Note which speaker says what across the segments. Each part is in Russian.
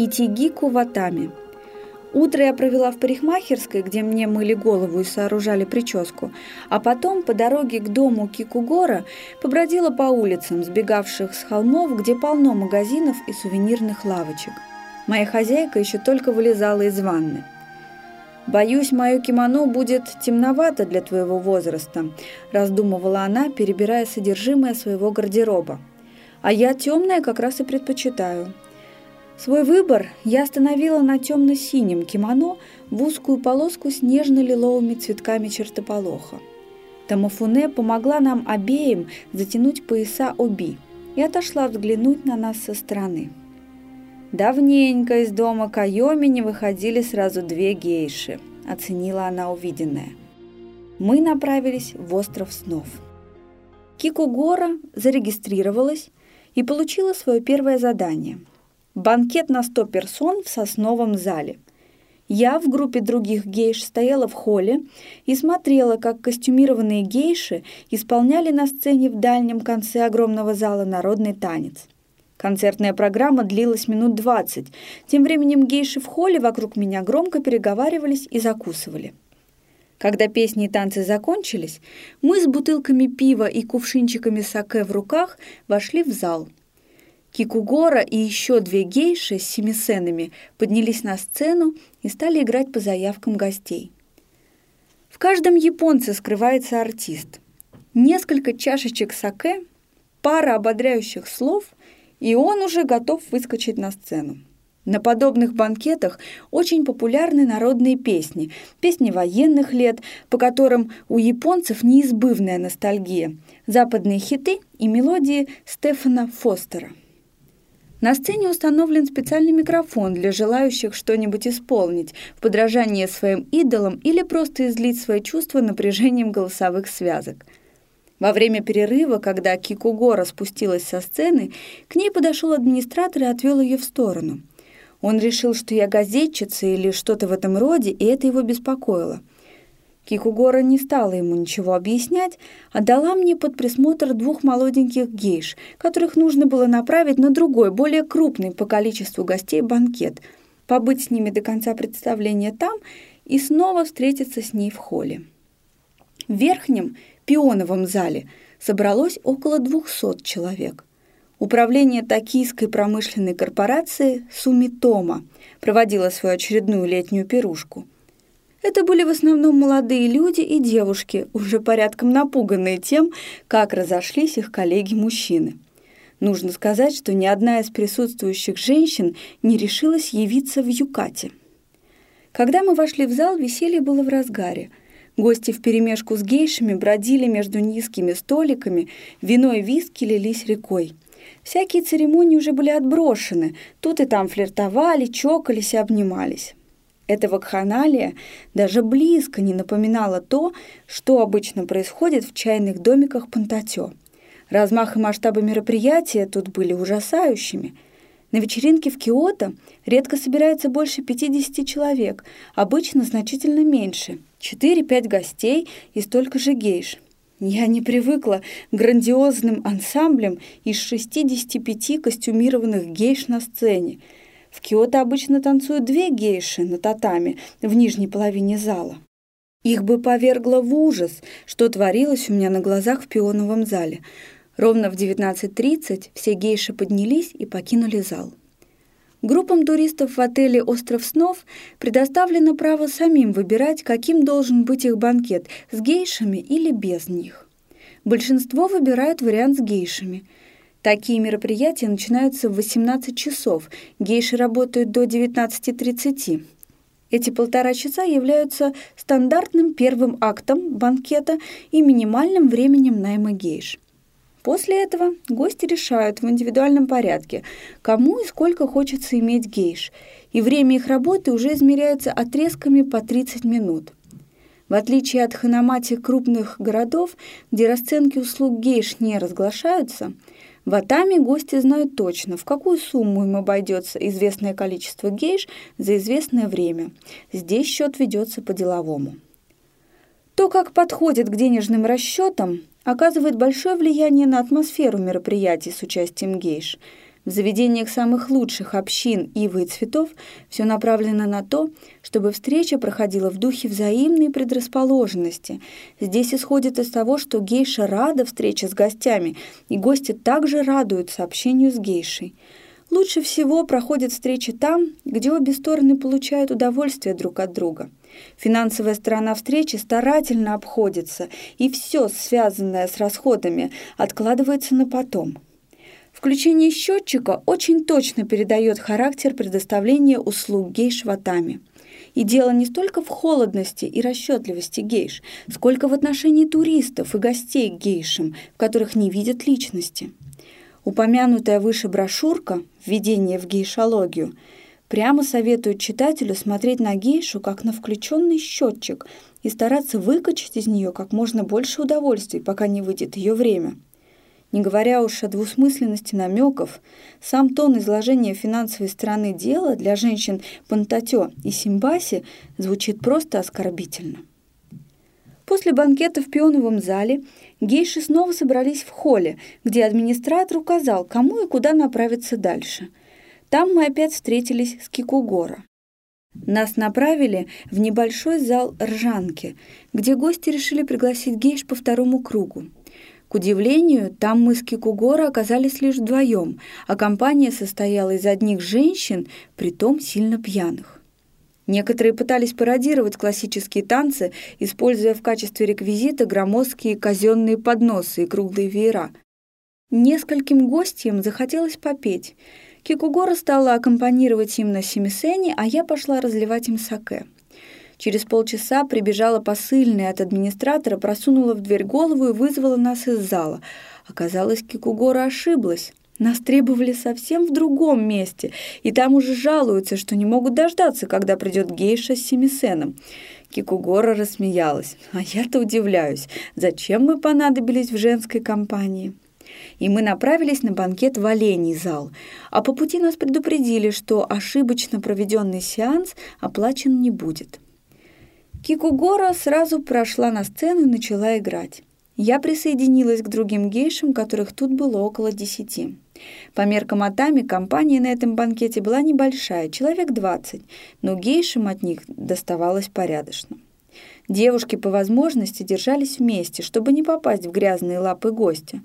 Speaker 1: Итигику Ватами. Утро я провела в парикмахерской, где мне мыли голову и сооружали прическу, а потом по дороге к дому Кикугора побродила по улицам, сбегавших с холмов, где полно магазинов и сувенирных лавочек. Моя хозяйка еще только вылезала из ванны. «Боюсь, мое кимоно будет темновато для твоего возраста», – раздумывала она, перебирая содержимое своего гардероба. «А я темное как раз и предпочитаю». Свой выбор я остановила на темно-синем кимоно в узкую полоску с нежно-лиловыми цветками чертополоха. Тамафуне помогла нам обеим затянуть пояса оби и отошла взглянуть на нас со стороны. Давненько из дома Кайоми не выходили сразу две гейши, оценила она увиденное. Мы направились в остров снов. Кикугора зарегистрировалась и получила свое первое задание – банкет на 100 персон в сосновом зале. Я в группе других гейш стояла в холле и смотрела, как костюмированные гейши исполняли на сцене в дальнем конце огромного зала народный танец – Концертная программа длилась минут двадцать. Тем временем гейши в холле вокруг меня громко переговаривались и закусывали. Когда песни и танцы закончились, мы с бутылками пива и кувшинчиками саке в руках вошли в зал. Кикугора и еще две гейши с семисенами поднялись на сцену и стали играть по заявкам гостей. В каждом японце скрывается артист. Несколько чашечек саке, пара ободряющих слов – и он уже готов выскочить на сцену. На подобных банкетах очень популярны народные песни, песни военных лет, по которым у японцев неизбывная ностальгия, западные хиты и мелодии Стефана Фостера. На сцене установлен специальный микрофон для желающих что-нибудь исполнить в подражание своим идолам или просто излить свои чувства напряжением голосовых связок – во время перерыва, когда Кикугора спустилась со сцены, к ней подошел администратор и отвел ее в сторону. Он решил, что я газетчица или что-то в этом роде, и это его беспокоило. Кикугора не стала ему ничего объяснять, а дала мне под присмотр двух молоденьких гейш, которых нужно было направить на другой, более крупный по количеству гостей банкет, побыть с ними до конца представления там и снова встретиться с ней в холле. В верхнем пионовом зале собралось около 200 человек. Управление Токийской промышленной корпорации «Сумитома» проводило свою очередную летнюю пирушку. Это были в основном молодые люди и девушки, уже порядком напуганные тем, как разошлись их коллеги-мужчины. Нужно сказать, что ни одна из присутствующих женщин не решилась явиться в Юкате. Когда мы вошли в зал, веселье было в разгаре – Гости вперемешку с гейшами бродили между низкими столиками, вино и виски лились рекой. Всякие церемонии уже были отброшены, тут и там флиртовали, чокались и обнимались. Эта вакханалия даже близко не напоминала то, что обычно происходит в чайных домиках Пантатё. Размах и масштабы мероприятия тут были ужасающими – на вечеринке в Киото редко собирается больше 50 человек, обычно значительно меньше. 4-5 гостей и столько же гейш. Я не привыкла к грандиозным ансамблям из 65 костюмированных гейш на сцене. В Киото обычно танцуют две гейши на татами в нижней половине зала. Их бы повергло в ужас, что творилось у меня на глазах в пионовом зале – Ровно в 19.30 все гейши поднялись и покинули зал. Группам туристов в отеле «Остров снов» предоставлено право самим выбирать, каким должен быть их банкет – с гейшами или без них. Большинство выбирают вариант с гейшами. Такие мероприятия начинаются в 18 часов, гейши работают до 19.30. Эти полтора часа являются стандартным первым актом банкета и минимальным временем найма гейш. После этого гости решают в индивидуальном порядке, кому и сколько хочется иметь гейш, и время их работы уже измеряется отрезками по 30 минут. В отличие от ханамати крупных городов, где расценки услуг гейш не разглашаются, в Атаме гости знают точно, в какую сумму им обойдется известное количество гейш за известное время. Здесь счет ведется по-деловому. То, как подходит к денежным расчетам, оказывает большое влияние на атмосферу мероприятий с участием гейш. В заведениях самых лучших общин ивы и цветов все направлено на то, чтобы встреча проходила в духе взаимной предрасположенности. Здесь исходит из того, что гейша рада встрече с гостями, и гости также радуются общению с гейшей. Лучше всего проходят встречи там, где обе стороны получают удовольствие друг от друга. Финансовая сторона встречи старательно обходится, и все, связанное с расходами, откладывается на потом – Включение счетчика очень точно передает характер предоставления услуг гейш ватами. И дело не столько в холодности и расчетливости гейш, сколько в отношении туристов и гостей к гейшам, в которых не видят личности. Упомянутая выше брошюрка «Введение в гейшологию» прямо советует читателю смотреть на гейшу как на включенный счетчик и стараться выкачать из нее как можно больше удовольствий, пока не выйдет ее время – не говоря уж о двусмысленности намеков, сам тон изложения финансовой стороны дела для женщин Пантатё и Симбаси звучит просто оскорбительно. После банкета в пионовом зале гейши снова собрались в холле, где администратор указал, кому и куда направиться дальше. Там мы опять встретились с Кикугора. Нас направили в небольшой зал ржанки, где гости решили пригласить гейш по второму кругу. К удивлению, там мы с Кикугора оказались лишь вдвоем, а компания состояла из одних женщин, притом сильно пьяных. Некоторые пытались пародировать классические танцы, используя в качестве реквизита громоздкие казенные подносы и круглые веера. Нескольким гостям захотелось попеть. Кикугора стала аккомпанировать им на семисене, а я пошла разливать им саке. Через полчаса прибежала посыльная от администратора, просунула в дверь голову и вызвала нас из зала. Оказалось, Кикугора ошиблась. Нас требовали совсем в другом месте, и там уже жалуются, что не могут дождаться, когда придет гейша с семисеном. Кикугора рассмеялась. А я-то удивляюсь, зачем мы понадобились в женской компании? И мы направились на банкет в Оленей зал. А по пути нас предупредили, что ошибочно проведенный сеанс оплачен не будет. Кикугора сразу прошла на сцену и начала играть. Я присоединилась к другим гейшам, которых тут было около десяти. По меркам Атами компания на этом банкете была небольшая, человек двадцать, но гейшам от них доставалось порядочно. Девушки по возможности держались вместе, чтобы не попасть в грязные лапы гостя.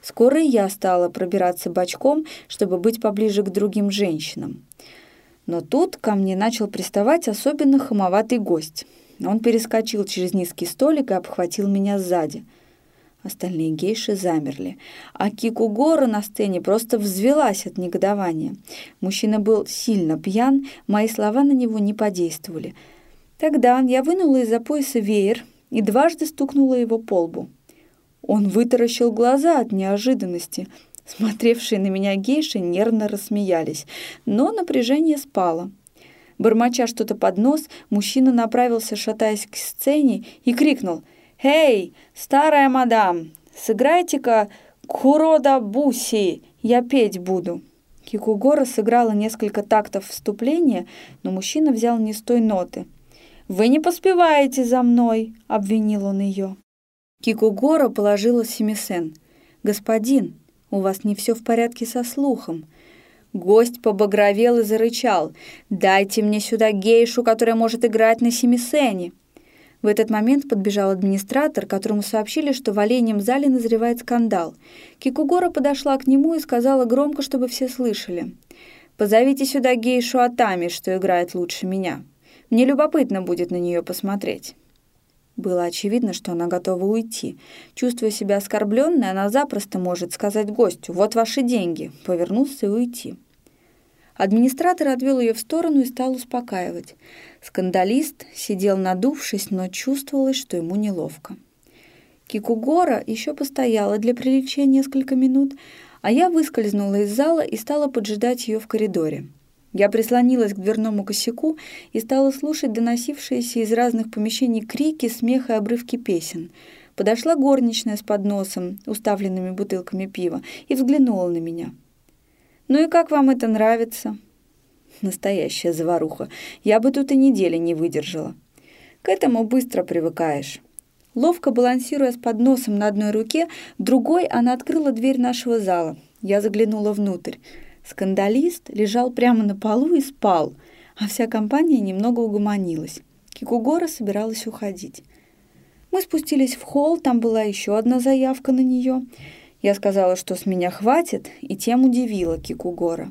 Speaker 1: Скоро я стала пробираться бочком, чтобы быть поближе к другим женщинам. Но тут ко мне начал приставать особенно хамоватый гость — он перескочил через низкий столик и обхватил меня сзади. Остальные гейши замерли, а Кику Гора на сцене просто взвелась от негодования. Мужчина был сильно пьян, мои слова на него не подействовали. Тогда я вынула из-за пояса веер и дважды стукнула его по лбу. Он вытаращил глаза от неожиданности. Смотревшие на меня гейши нервно рассмеялись, но напряжение спало. Бормоча что-то под нос, мужчина направился, шатаясь к сцене, и крикнул «Эй, старая мадам, сыграйте-ка Курода Буси, я петь буду». Кикугора сыграла несколько тактов вступления, но мужчина взял не с той ноты. «Вы не поспеваете за мной!» — обвинил он ее. Кикугора положила семисен. «Господин, у вас не все в порядке со слухом. Гость побагровел и зарычал. «Дайте мне сюда гейшу, которая может играть на семисене!» В этот момент подбежал администратор, которому сообщили, что в оленем зале назревает скандал. Кикугора подошла к нему и сказала громко, чтобы все слышали. «Позовите сюда гейшу Атами, что играет лучше меня. Мне любопытно будет на нее посмотреть». Было очевидно, что она готова уйти. Чувствуя себя оскорбленной, она запросто может сказать гостю «Вот ваши деньги», повернуться и уйти. Администратор отвел ее в сторону и стал успокаивать. Скандалист сидел надувшись, но чувствовалось, что ему неловко. Кикугора еще постояла для приличия несколько минут, а я выскользнула из зала и стала поджидать ее в коридоре. Я прислонилась к дверному косяку и стала слушать доносившиеся из разных помещений крики, смех и обрывки песен. Подошла горничная с подносом, уставленными бутылками пива, и взглянула на меня. «Ну и как вам это нравится?» Настоящая заваруха. Я бы тут и недели не выдержала. К этому быстро привыкаешь. Ловко балансируя с подносом на одной руке, другой она открыла дверь нашего зала. Я заглянула внутрь. Скандалист лежал прямо на полу и спал, а вся компания немного угомонилась. Кикугора собиралась уходить. Мы спустились в холл, там была еще одна заявка на нее. Я сказала, что с меня хватит, и тем удивила Кикугора.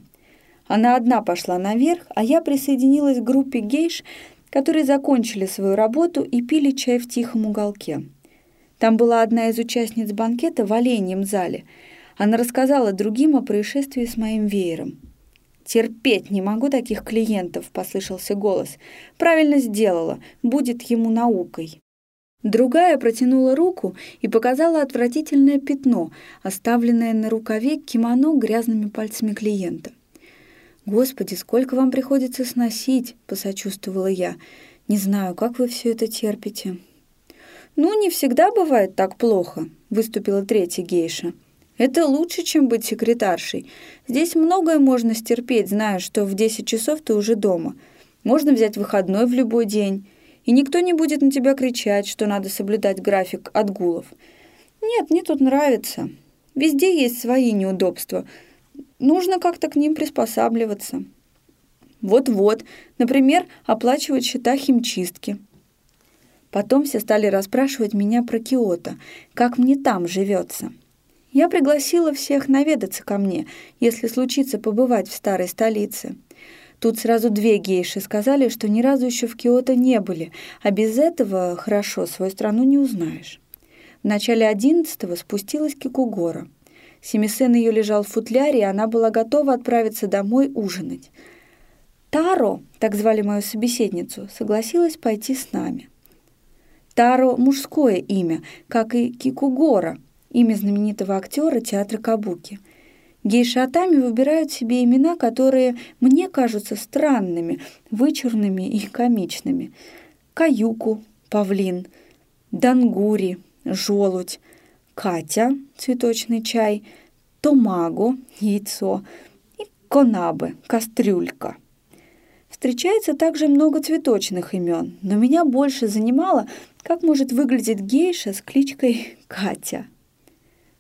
Speaker 1: Она одна пошла наверх, а я присоединилась к группе гейш, которые закончили свою работу и пили чай в тихом уголке. Там была одна из участниц банкета в оленьем зале. Она рассказала другим о происшествии с моим веером. «Терпеть не могу таких клиентов», — послышался голос. «Правильно сделала. Будет ему наукой». Другая протянула руку и показала отвратительное пятно, оставленное на рукаве кимоно грязными пальцами клиента. «Господи, сколько вам приходится сносить!» — посочувствовала я. «Не знаю, как вы все это терпите». «Ну, не всегда бывает так плохо», — выступила третья гейша. «Это лучше, чем быть секретаршей. Здесь многое можно стерпеть, зная, что в 10 часов ты уже дома. Можно взять выходной в любой день, и никто не будет на тебя кричать, что надо соблюдать график отгулов. Нет, мне тут нравится. Везде есть свои неудобства — нужно как-то к ним приспосабливаться. Вот-вот, например, оплачивать счета химчистки. Потом все стали расспрашивать меня про Киото, как мне там живется. Я пригласила всех наведаться ко мне, если случится побывать в старой столице. Тут сразу две гейши сказали, что ни разу еще в Киото не были, а без этого хорошо свою страну не узнаешь. В начале одиннадцатого спустилась Кикугора — Семисен ее лежал в футляре, и она была готова отправиться домой ужинать. Таро, так звали мою собеседницу, согласилась пойти с нами. Таро – мужское имя, как и Кикугора, имя знаменитого актера театра Кабуки. Гейши Атами выбирают себе имена, которые мне кажутся странными, вычурными и комичными. Каюку – павлин, Дангури – желудь, Катя – цветочный чай, томаго – яйцо и конабе – кастрюлька. Встречается также много цветочных имен, но меня больше занимало, как может выглядеть гейша с кличкой Катя.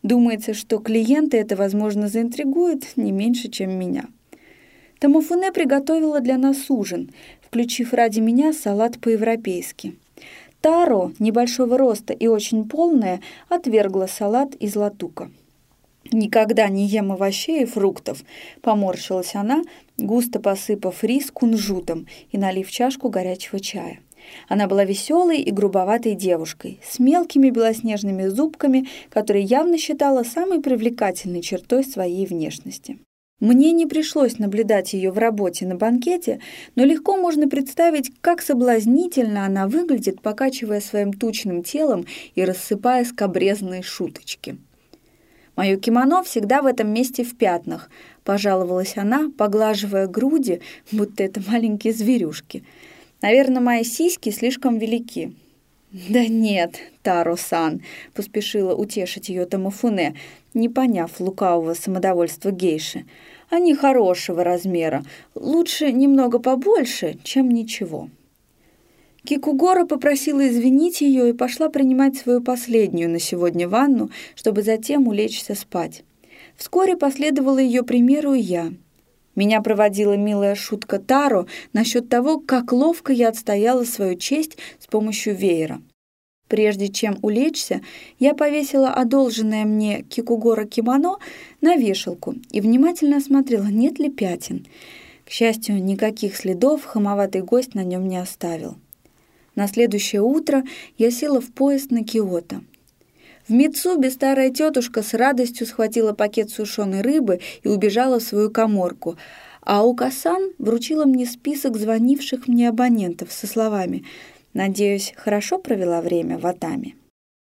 Speaker 1: Думается, что клиенты это, возможно, заинтригует не меньше, чем меня. Тамофуне приготовила для нас ужин, включив ради меня салат по-европейски – Таро, небольшого роста и очень полная, отвергла салат из латука. «Никогда не ем овощей и фруктов», — поморщилась она, густо посыпав рис кунжутом и налив чашку горячего чая. Она была веселой и грубоватой девушкой, с мелкими белоснежными зубками, которые явно считала самой привлекательной чертой своей внешности. Мне не пришлось наблюдать ее в работе на банкете, но легко можно представить, как соблазнительно она выглядит, покачивая своим тучным телом и рассыпая скобрезные шуточки. «Мое кимоно всегда в этом месте в пятнах», — пожаловалась она, поглаживая груди, будто это маленькие зверюшки. «Наверное, мои сиськи слишком велики». «Да нет, Таро-сан», — поспешила утешить ее Тамафуне, не поняв лукавого самодовольства гейши. «Они хорошего размера. Лучше немного побольше, чем ничего». Кикугора попросила извинить ее и пошла принимать свою последнюю на сегодня ванну, чтобы затем улечься спать. Вскоре последовала ее примеру и я. Меня проводила милая шутка Таро насчет того, как ловко я отстояла свою честь с помощью веера. Прежде чем улечься, я повесила одолженное мне кикугора кимоно на вешалку и внимательно осмотрела, нет ли пятен. К счастью, никаких следов хамоватый гость на нем не оставил. На следующее утро я села в поезд на Киото. В Мицубе старая тетушка с радостью схватила пакет сушеной рыбы и убежала в свою коморку, а Укасан вручила мне список звонивших мне абонентов со словами – Надеюсь, хорошо провела время в Атаме.